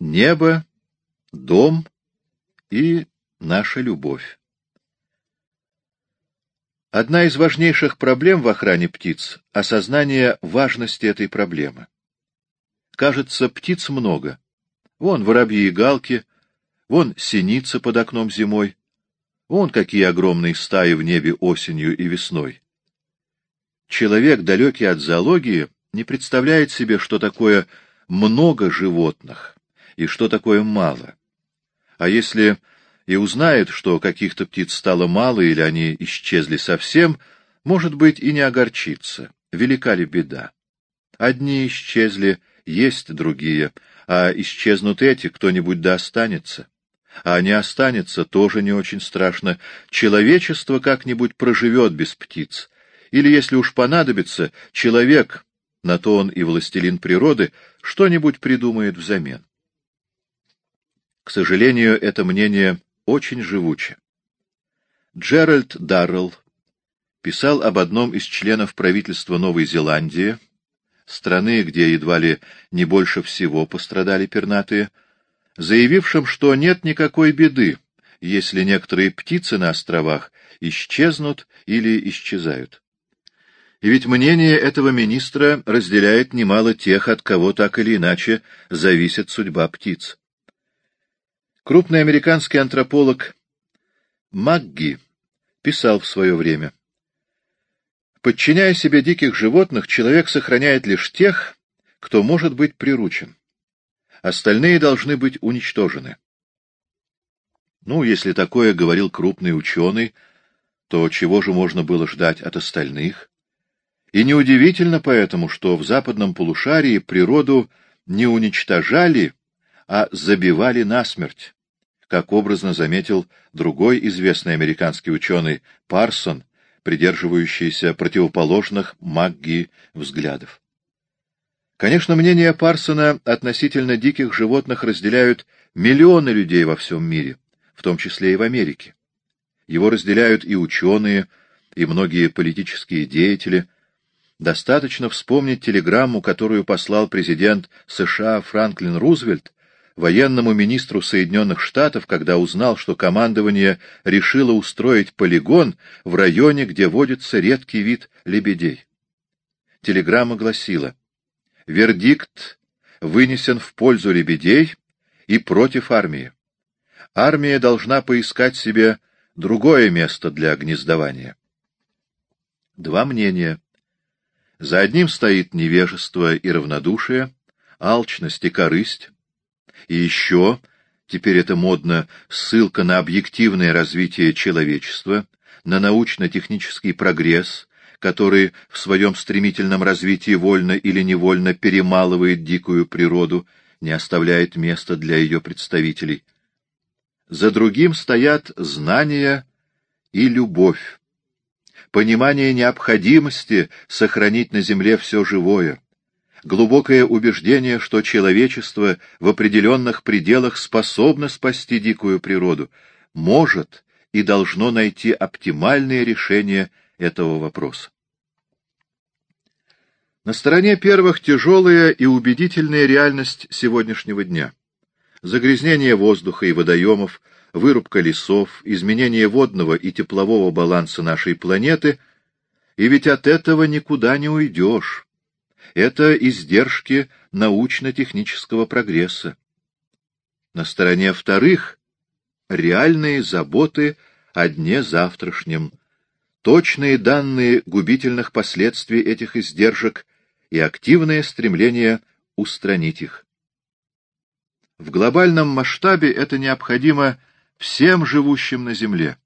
небо, дом и наша любовь. Одна из важнейших проблем в охране птиц — осознание важности этой проблемы. Кажется, птиц много. Вон воробьи и галки, вон синица под окном зимой, вон какие огромные стаи в небе осенью и весной. Человек, далекий от зоологии, не представляет себе, что такое много животных и что такое мало. А если и узнает, что каких-то птиц стало мало или они исчезли совсем, может быть, и не огорчится. Велика ли беда? Одни исчезли, есть другие, а исчезнут эти, кто-нибудь да останется. А не останется, тоже не очень страшно. Человечество как-нибудь проживет без птиц. Или, если уж понадобится, человек, на то он и властелин природы, что-нибудь придумает взамен. К сожалению, это мнение очень живуче. Джеральд Даррелл писал об одном из членов правительства Новой Зеландии, страны, где едва ли не больше всего пострадали пернатые, заявившим, что нет никакой беды, если некоторые птицы на островах исчезнут или исчезают. И ведь мнение этого министра разделяет немало тех, от кого так или иначе зависит судьба птиц. Крупный американский антрополог Магги писал в свое время. Подчиняя себе диких животных, человек сохраняет лишь тех, кто может быть приручен. Остальные должны быть уничтожены. Ну, если такое говорил крупный ученый, то чего же можно было ждать от остальных? И неудивительно поэтому, что в западном полушарии природу не уничтожали, а забивали насмерть как образно заметил другой известный американский ученый Парсон, придерживающийся противоположных Магги взглядов. Конечно, мнение Парсона относительно диких животных разделяют миллионы людей во всем мире, в том числе и в Америке. Его разделяют и ученые, и многие политические деятели. Достаточно вспомнить телеграмму, которую послал президент США Франклин Рузвельт военному министру Соединенных Штатов, когда узнал, что командование решило устроить полигон в районе, где водится редкий вид лебедей. Телеграмма гласила «Вердикт вынесен в пользу лебедей и против армии. Армия должна поискать себе другое место для гнездования». Два мнения. За одним стоит невежество и равнодушие, алчность и корысть, и еще, теперь это модно, ссылка на объективное развитие человечества, на научно-технический прогресс, который в своем стремительном развитии вольно или невольно перемалывает дикую природу, не оставляет места для ее представителей. За другим стоят знания и любовь, понимание необходимости сохранить на земле все живое, глубокое убеждение, что человечество в определенных пределах способно спасти дикую природу, может и должно найти оптимальное решение этого вопроса. На стороне первых тяжелая и убедительная реальность сегодняшнего дня. Загрязнение воздуха и водоемов, вырубка лесов, изменение водного и теплового баланса нашей планеты, и ведь от этого никуда не уйдешь это издержки научно-технического прогресса. На стороне вторых — реальные заботы о дне завтрашнем, точные данные губительных последствий этих издержек и активное стремление устранить их. В глобальном масштабе это необходимо всем живущим на Земле,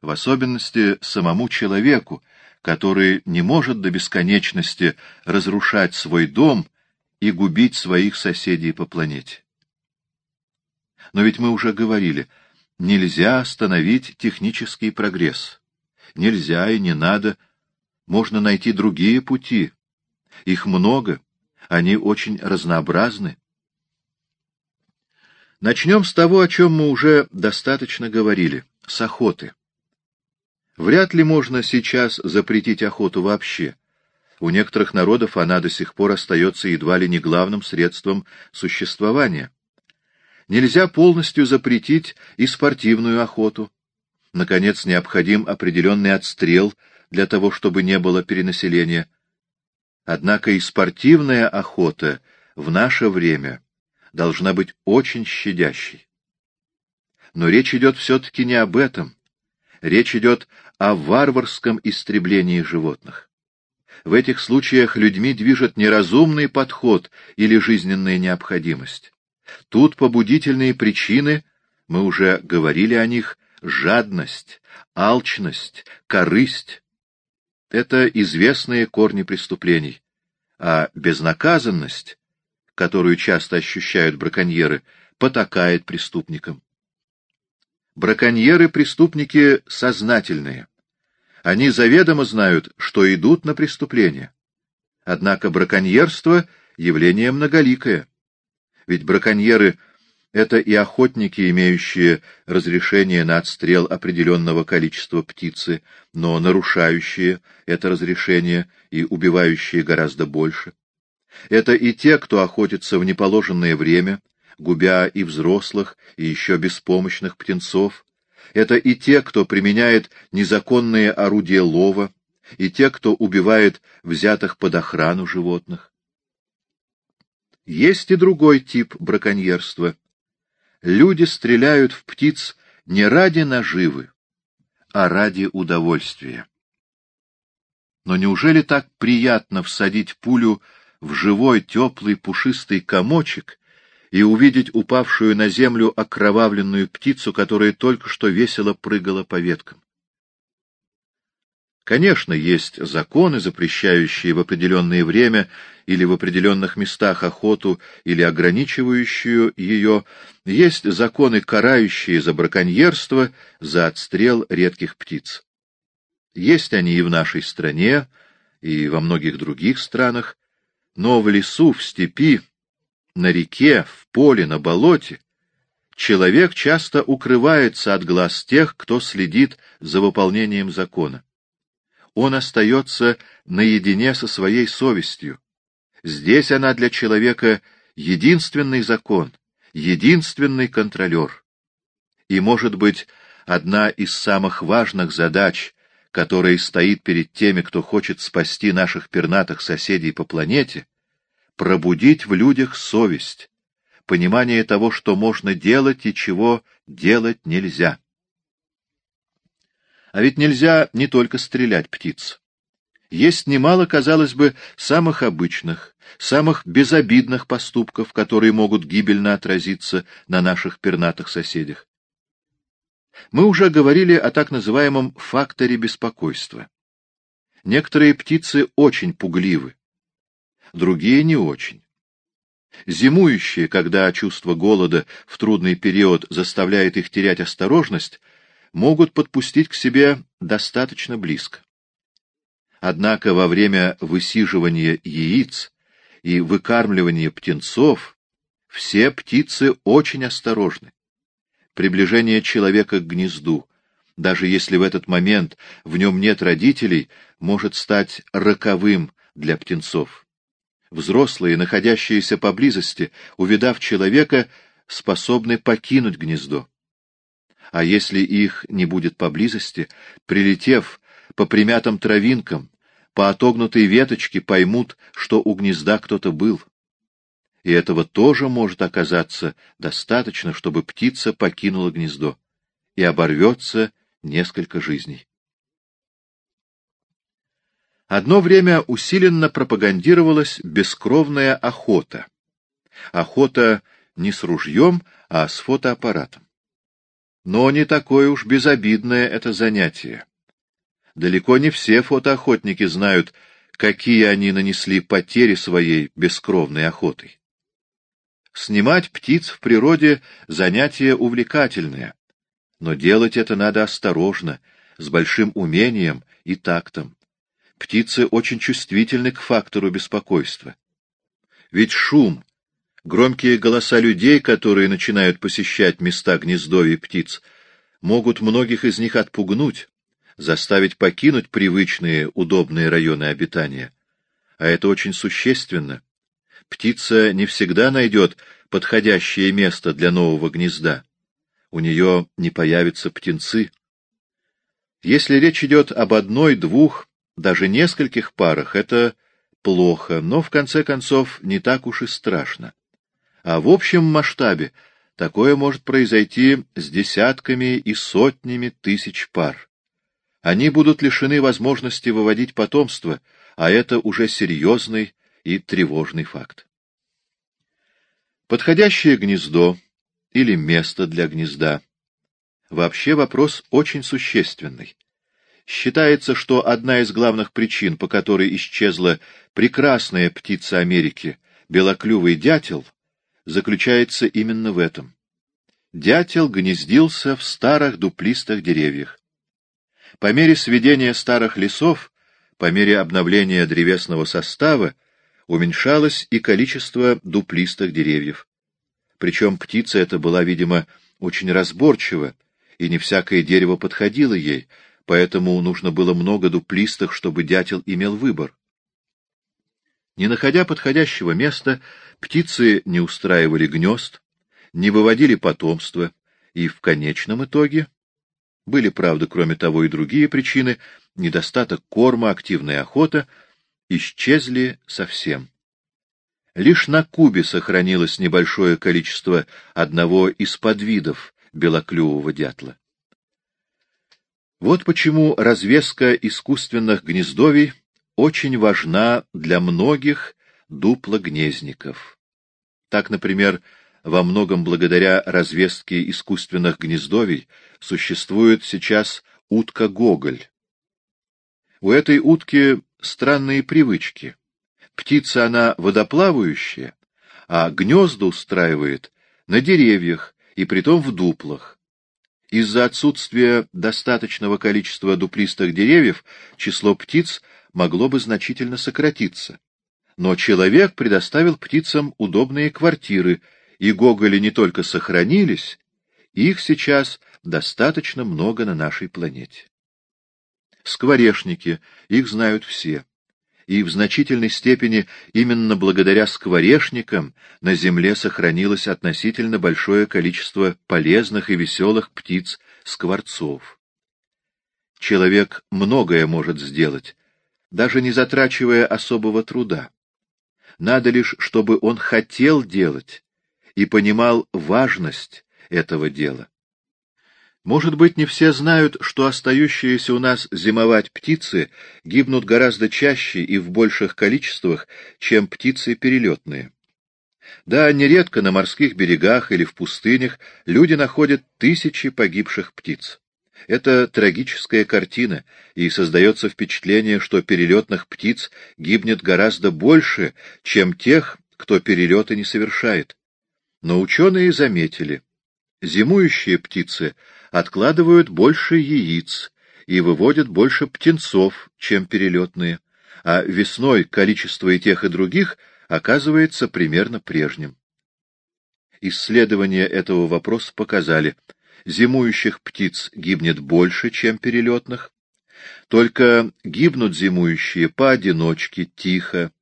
в особенности самому человеку, который не может до бесконечности разрушать свой дом и губить своих соседей по планете. Но ведь мы уже говорили, нельзя остановить технический прогресс. Нельзя и не надо. Можно найти другие пути. Их много, они очень разнообразны. Начнем с того, о чем мы уже достаточно говорили, с охоты. Вряд ли можно сейчас запретить охоту вообще. У некоторых народов она до сих пор остается едва ли не главным средством существования. Нельзя полностью запретить и спортивную охоту. Наконец, необходим определенный отстрел для того, чтобы не было перенаселения. Однако и спортивная охота в наше время должна быть очень щадящей. Но речь идет все-таки не об этом. Речь идет о варварском истреблении животных. В этих случаях людьми движет неразумный подход или жизненная необходимость. Тут побудительные причины, мы уже говорили о них, жадность, алчность, корысть. Это известные корни преступлений. А безнаказанность, которую часто ощущают браконьеры, потакает преступникам. Браконьеры — преступники сознательные. Они заведомо знают, что идут на преступление. Однако браконьерство — явление многоликое. Ведь браконьеры — это и охотники, имеющие разрешение на отстрел определенного количества птицы, но нарушающие это разрешение и убивающие гораздо больше. Это и те, кто охотится в неположенное время, губя и взрослых, и еще беспомощных птенцов. Это и те, кто применяет незаконные орудия лова, и те, кто убивает взятых под охрану животных. Есть и другой тип браконьерства. Люди стреляют в птиц не ради наживы, а ради удовольствия. Но неужели так приятно всадить пулю в живой теплый пушистый комочек и увидеть упавшую на землю окровавленную птицу, которая только что весело прыгала по веткам? Конечно, есть законы, запрещающие в определенное время или в определенных местах охоту или ограничивающую ее, есть законы, карающие за браконьерство, за отстрел редких птиц. Есть они и в нашей стране, и во многих других странах, но в лесу, в степи, на реке, в поле, на болоте человек часто укрывается от глаз тех, кто следит за выполнением закона он остается наедине со своей совестью. Здесь она для человека единственный закон, единственный контролер. И, может быть, одна из самых важных задач, которая стоит перед теми, кто хочет спасти наших пернатых соседей по планете, пробудить в людях совесть, понимание того, что можно делать и чего делать нельзя. А ведь нельзя не только стрелять птиц. Есть немало, казалось бы, самых обычных, самых безобидных поступков, которые могут гибельно отразиться на наших пернатых соседях. Мы уже говорили о так называемом факторе беспокойства. Некоторые птицы очень пугливы, другие не очень. Зимующие, когда чувство голода в трудный период заставляет их терять осторожность, могут подпустить к себе достаточно близко. Однако во время высиживания яиц и выкармливания птенцов все птицы очень осторожны. Приближение человека к гнезду, даже если в этот момент в нем нет родителей, может стать роковым для птенцов. Взрослые, находящиеся поблизости, увидав человека, способны покинуть гнездо а если их не будет поблизости, прилетев по примятым травинкам, по отогнутой веточке, поймут, что у гнезда кто-то был. И этого тоже может оказаться достаточно, чтобы птица покинула гнездо, и оборвется несколько жизней. Одно время усиленно пропагандировалась бескровная охота. Охота не с ружьем, а с фотоаппаратом. Но не такое уж безобидное это занятие. Далеко не все фотоохотники знают, какие они нанесли потери своей бескровной охотой. Снимать птиц в природе — занятие увлекательное, но делать это надо осторожно, с большим умением и тактом. Птицы очень чувствительны к фактору беспокойства. Ведь шум, Громкие голоса людей, которые начинают посещать места гнездовья птиц, могут многих из них отпугнуть, заставить покинуть привычные, удобные районы обитания. А это очень существенно. Птица не всегда найдет подходящее место для нового гнезда, у нее не появятся птенцы. Если речь идет об одной, двух, даже нескольких парах, это плохо, но в конце концов не так уж и страшно. А в общем масштабе такое может произойти с десятками и сотнями тысяч пар. Они будут лишены возможности выводить потомство, а это уже серьезный и тревожный факт. Подходящее гнездо или место для гнезда вообще вопрос очень существенный. Считается, что одна из главных причин, по которой исчезла прекрасная птица Америки, белоклювый дятел, заключается именно в этом. Дятел гнездился в старых дуплистых деревьях. По мере сведения старых лесов, по мере обновления древесного состава, уменьшалось и количество дуплистых деревьев. Причем птица эта была, видимо, очень разборчива, и не всякое дерево подходило ей, поэтому нужно было много дуплистых, чтобы дятел имел выбор. Не находя подходящего места, птицы не устраивали гнезд, не выводили потомство, и в конечном итоге были, правда, кроме того и другие причины, недостаток корма, активная охота, исчезли совсем. Лишь на Кубе сохранилось небольшое количество одного из подвидов белоклювого дятла. Вот почему развеска искусственных гнездовий очень важна для многих дуплогнездников. Так, например, во многом благодаря развеске искусственных гнездовий существует сейчас утка-гоголь. У этой утки странные привычки. Птица она водоплавающая, а гнезда устраивает на деревьях и притом в дуплах. Из-за отсутствия достаточного количества дуплистых деревьев число птиц могло бы значительно сократиться. Но человек предоставил птицам удобные квартиры, и гоголи не только сохранились, их сейчас достаточно много на нашей планете. Скворечники, их знают все и в значительной степени именно благодаря скворечникам на Земле сохранилось относительно большое количество полезных и веселых птиц-скворцов. Человек многое может сделать, даже не затрачивая особого труда. Надо лишь, чтобы он хотел делать и понимал важность этого дела. Может быть, не все знают, что остающиеся у нас зимовать птицы гибнут гораздо чаще и в больших количествах, чем птицы перелетные. Да, нередко на морских берегах или в пустынях люди находят тысячи погибших птиц. Это трагическая картина, и создается впечатление, что перелетных птиц гибнет гораздо больше, чем тех, кто перелеты не совершает. Но ученые заметили, зимующие птицы откладывают больше яиц и выводят больше птенцов, чем перелетные, а весной количество и тех, и других оказывается примерно прежним. Исследования этого вопроса показали, зимующих птиц гибнет больше, чем перелетных, только гибнут зимующие поодиночке, тихо,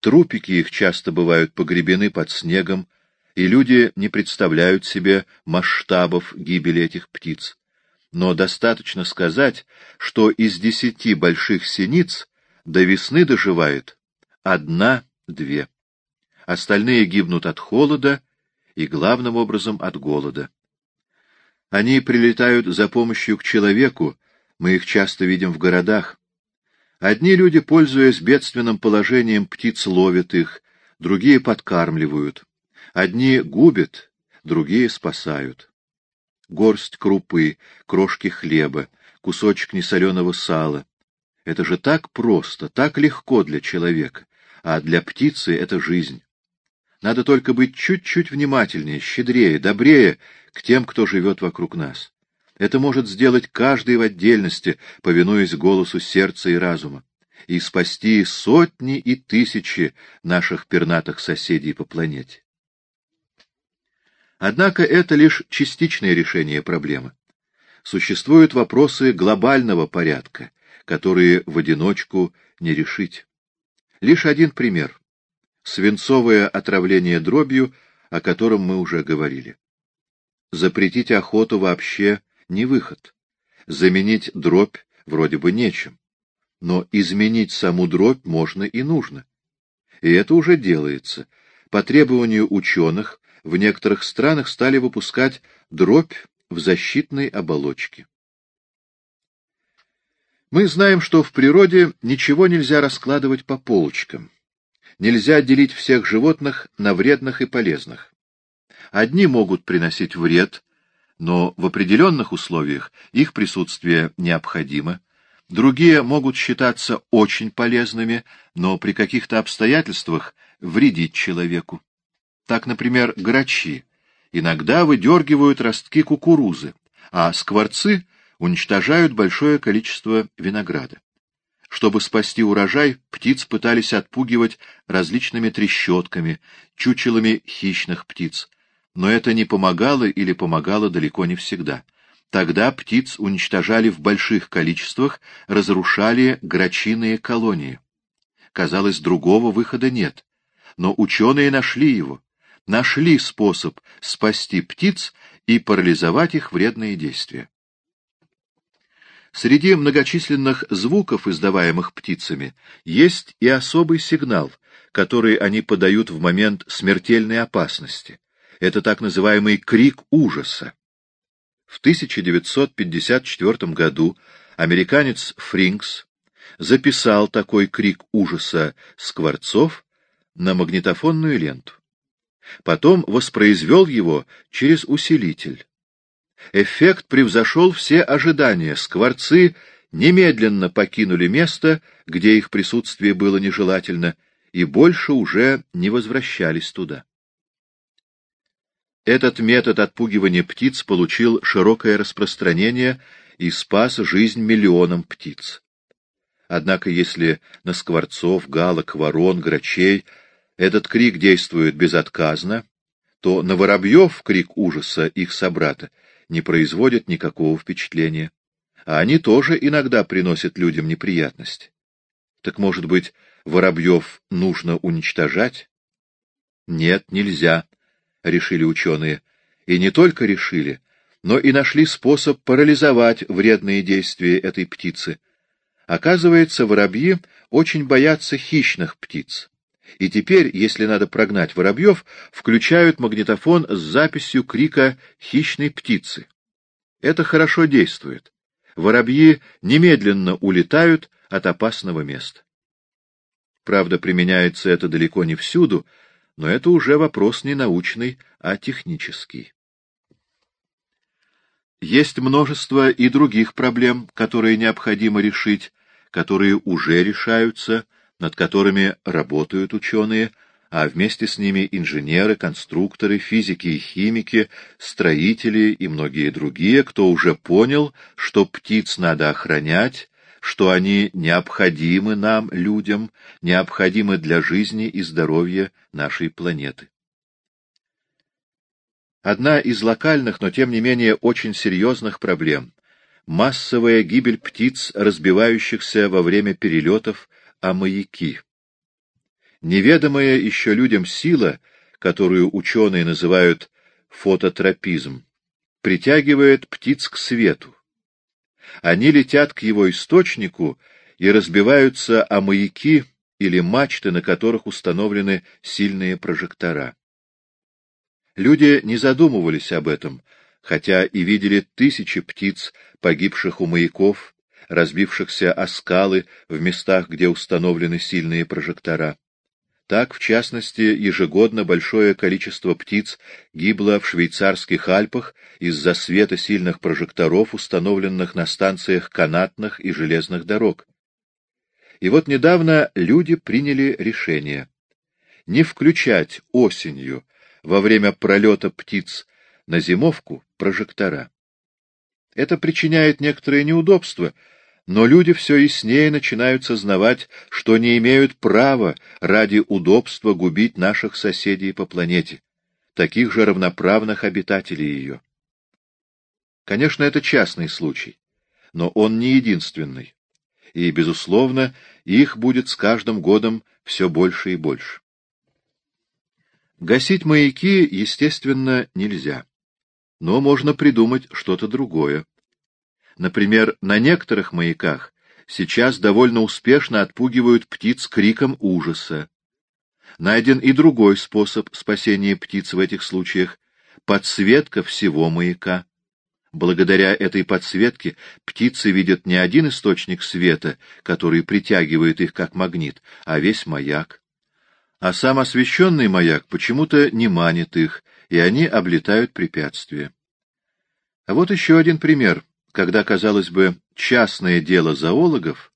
трупики их часто бывают погребены под снегом, и люди не представляют себе масштабов гибели этих птиц. Но достаточно сказать, что из десяти больших синиц до весны доживает одна-две. Остальные гибнут от холода и, главным образом, от голода. Они прилетают за помощью к человеку, мы их часто видим в городах. Одни люди, пользуясь бедственным положением, птиц ловят их, другие подкармливают. Одни губят, другие спасают. Горсть крупы, крошки хлеба, кусочек несоленого сала. Это же так просто, так легко для человека, а для птицы это жизнь. Надо только быть чуть-чуть внимательнее, щедрее, добрее к тем, кто живет вокруг нас. Это может сделать каждый в отдельности, повинуясь голосу сердца и разума, и спасти сотни и тысячи наших пернатых соседей по планете. Однако это лишь частичное решение проблемы. Существуют вопросы глобального порядка, которые в одиночку не решить. Лишь один пример. Свинцовое отравление дробью о котором мы уже говорили. Запретить охоту вообще не выход. Заменить дробь вроде бы нечем. Но изменить саму дробь можно и нужно. И это уже делается. По требованию ученых в некоторых странах стали выпускать дробь в защитной оболочке. Мы знаем, что в природе ничего нельзя раскладывать по полочкам. Нельзя делить всех животных на вредных и полезных. Одни могут приносить вред, но в определенных условиях их присутствие необходимо. Другие могут считаться очень полезными, но при каких-то обстоятельствах вредить человеку. Так, например, грачи иногда выдергивают ростки кукурузы, а скворцы уничтожают большое количество винограда. Чтобы спасти урожай, птиц пытались отпугивать различными трещотками, чучелами хищных птиц. Но это не помогало или помогало далеко не всегда. Тогда птиц уничтожали в больших количествах, разрушали грачиные колонии. Казалось, другого выхода нет. Но ученые нашли его. Нашли способ спасти птиц и парализовать их вредные действия. Среди многочисленных звуков, издаваемых птицами, есть и особый сигнал, который они подают в момент смертельной опасности. Это так называемый крик ужаса. В 1954 году американец Фринкс записал такой крик ужаса скворцов на магнитофонную ленту. Потом воспроизвел его через усилитель. Эффект превзошел все ожидания. Скворцы немедленно покинули место, где их присутствие было нежелательно, и больше уже не возвращались туда. Этот метод отпугивания птиц получил широкое распространение и спас жизнь миллионам птиц. Однако если на скворцов, галок, ворон, грачей этот крик действует безотказно, то на воробьев крик ужаса их собрата не производят никакого впечатления. А они тоже иногда приносят людям неприятности. Так, может быть, воробьев нужно уничтожать? Нет, нельзя, — решили ученые. И не только решили, но и нашли способ парализовать вредные действия этой птицы. Оказывается, воробьи очень боятся хищных птиц. И теперь, если надо прогнать воробьев, включают магнитофон с записью крика хищной птицы. Это хорошо действует. Воробьи немедленно улетают от опасного места. Правда, применяется это далеко не всюду, но это уже вопрос не научный, а технический. Есть множество и других проблем, которые необходимо решить, которые уже решаются, над которыми работают ученые, а вместе с ними инженеры, конструкторы, физики и химики, строители и многие другие, кто уже понял, что птиц надо охранять, что они необходимы нам, людям, необходимы для жизни и здоровья нашей планеты. Одна из локальных, но тем не менее очень серьезных проблем — массовая гибель птиц, разбивающихся во время перелетов а маяки. Неведомая еще людям сила, которую ученые называют фототропизм, притягивает птиц к свету. Они летят к его источнику и разбиваются о маяки или мачты, на которых установлены сильные прожектора. Люди не задумывались об этом, хотя и видели тысячи птиц, погибших у маяков, разбившихся о скалы в местах, где установлены сильные прожектора. Так, в частности, ежегодно большое количество птиц гибло в швейцарских Альпах из-за света сильных прожекторов, установленных на станциях канатных и железных дорог. И вот недавно люди приняли решение не включать осенью во время пролета птиц на зимовку прожектора. Это причиняет некоторые неудобства, но люди все яснее начинают сознавать, что не имеют права ради удобства губить наших соседей по планете, таких же равноправных обитателей ее. Конечно, это частный случай, но он не единственный, и, безусловно, их будет с каждым годом все больше и больше. Гасить маяки, естественно, нельзя. Но можно придумать что-то другое. Например, на некоторых маяках сейчас довольно успешно отпугивают птиц криком ужаса. Найден и другой способ спасения птиц в этих случаях — подсветка всего маяка. Благодаря этой подсветке птицы видят не один источник света, который притягивает их как магнит, а весь маяк. А сам освещенный маяк почему-то не манит их, и они облетают препятствия. А вот еще один пример, когда, казалось бы, частное дело зоологов,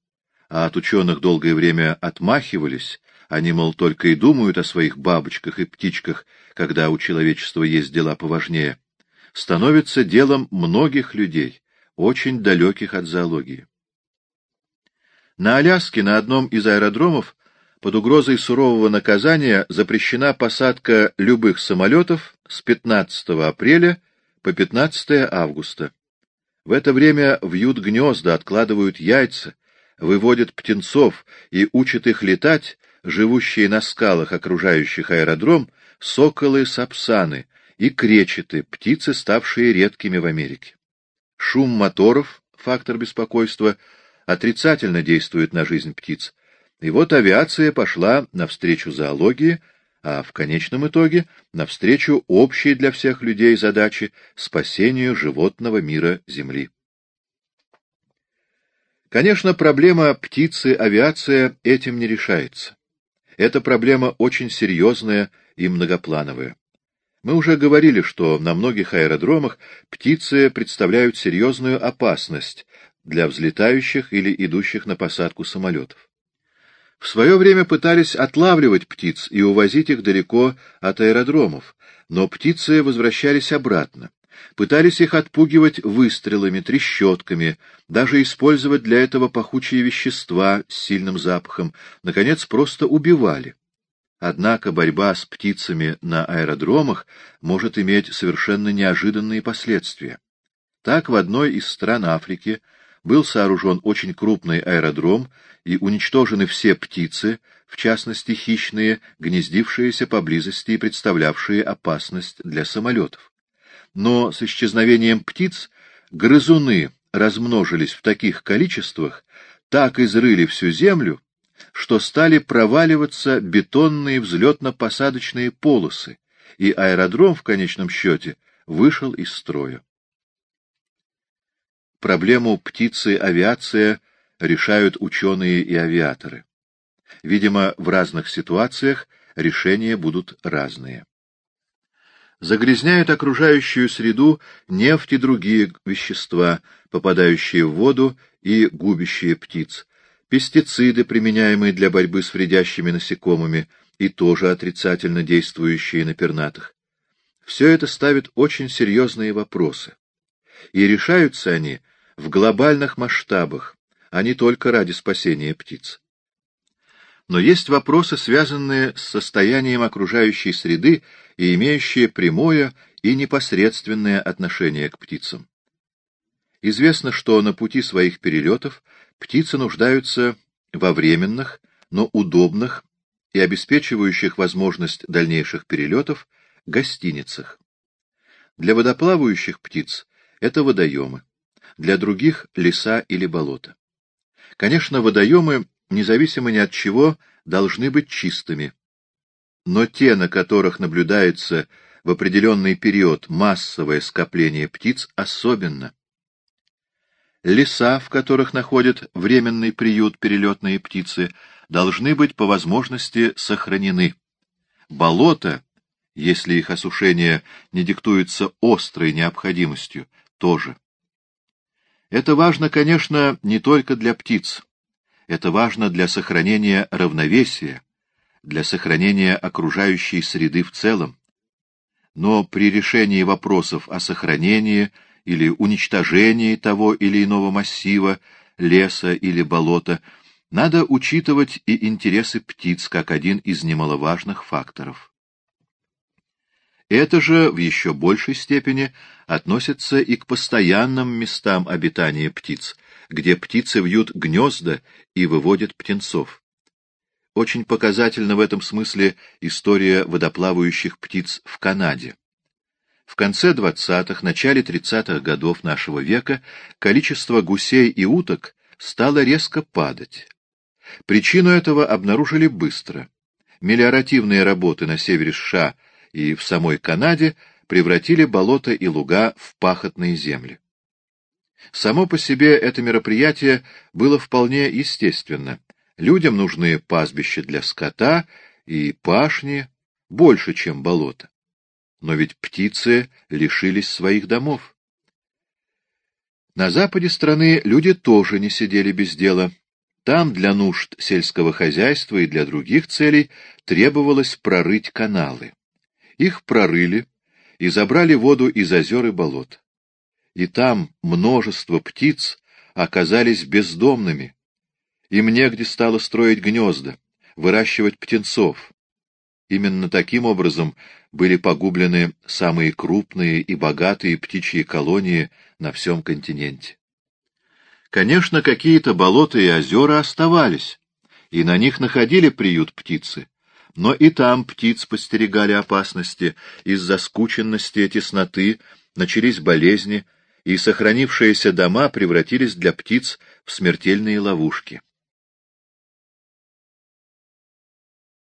а от ученых долгое время отмахивались, они, мол, только и думают о своих бабочках и птичках, когда у человечества есть дела поважнее, становится делом многих людей, очень далеких от зоологии. На Аляске на одном из аэродромов под угрозой сурового наказания запрещена посадка любых самолетов с 15 апреля по 15 августа. В это время вьют гнезда, откладывают яйца, выводят птенцов и учат их летать, живущие на скалах, окружающих аэродром, соколы-сапсаны и кречеты, птицы, ставшие редкими в Америке. Шум моторов, фактор беспокойства, отрицательно действует на жизнь птиц. И вот авиация пошла навстречу зоологии, а в конечном итоге навстречу общей для всех людей задаче спасению животного мира Земли. Конечно, проблема птицы-авиация этим не решается. Эта проблема очень серьезная и многоплановая. Мы уже говорили, что на многих аэродромах птицы представляют серьезную опасность для взлетающих или идущих на посадку самолетов. В свое время пытались отлавливать птиц и увозить их далеко от аэродромов, но птицы возвращались обратно. Пытались их отпугивать выстрелами, трещотками, даже использовать для этого пахучие вещества с сильным запахом, наконец, просто убивали. Однако борьба с птицами на аэродромах может иметь совершенно неожиданные последствия. Так в одной из стран Африки был сооружен очень крупный аэродром и уничтожены все птицы, в частности хищные, гнездившиеся поблизости и представлявшие опасность для самолетов но с исчезновением птиц грызуны размножились в таких количествах, так изрыли всю землю, что стали проваливаться бетонные взлетно-посадочные полосы, и аэродром в конечном счете вышел из строя. Проблему птицы-авиация решают ученые и авиаторы. Видимо, в разных ситуациях решения будут разные загрязняют окружающую среду нефть и другие вещества, попадающие в воду и губящие птиц, пестициды, применяемые для борьбы с вредящими насекомыми и тоже отрицательно действующие на пернатых. Все это ставит очень серьезные вопросы. И решаются они в глобальных масштабах, а не только ради спасения птиц. Но есть вопросы, связанные с состоянием окружающей среды и имеющие прямое и непосредственное отношение к птицам. Известно, что на пути своих перелетов птицы нуждаются во временных, но удобных и обеспечивающих возможность дальнейших перелетов гостиницах. Для водоплавающих птиц это водоемы, для других — леса или болота. Конечно, водоемы независимо ни от чего, должны быть чистыми. Но те, на которых наблюдается в определенный период массовое скопление птиц, особенно. Леса, в которых находят временный приют перелетные птицы, должны быть по возможности сохранены. Болота, если их осушение не диктуется острой необходимостью, тоже. Это важно, конечно, не только для птиц. Это важно для сохранения равновесия, для сохранения окружающей среды в целом. Но при решении вопросов о сохранении или уничтожении того или иного массива, леса или болота, надо учитывать и интересы птиц как один из немаловажных факторов. Это же в еще большей степени относится и к постоянным местам обитания птиц, где птицы вьют гнезда и выводят птенцов. очень показательна в этом смысле история водоплавающих птиц в Канаде. В конце 20-х, начале 30-х годов нашего века количество гусей и уток стало резко падать. Причину этого обнаружили быстро. Мелиоративные работы на севере США и в самой Канаде превратили болота и луга в пахотные земли. Само по себе это мероприятие было вполне естественно. Людям нужны пастбища для скота и пашни больше, чем болота. Но ведь птицы лишились своих домов. На западе страны люди тоже не сидели без дела. Там для нужд сельского хозяйства и для других целей требовалось прорыть каналы. Их прорыли и забрали воду из озер и болот. И там множество птиц оказались бездомными. Им негде стало строить гнезда, выращивать птенцов. Именно таким образом были погублены самые крупные и богатые птичьи колонии на всем континенте. Конечно, какие-то болота и озера оставались, и на них находили приют птицы, но и там птиц постерегали опасности, из-за скученности и тесноты начались болезни, и сохранившиеся дома превратились для птиц в смертельные ловушки.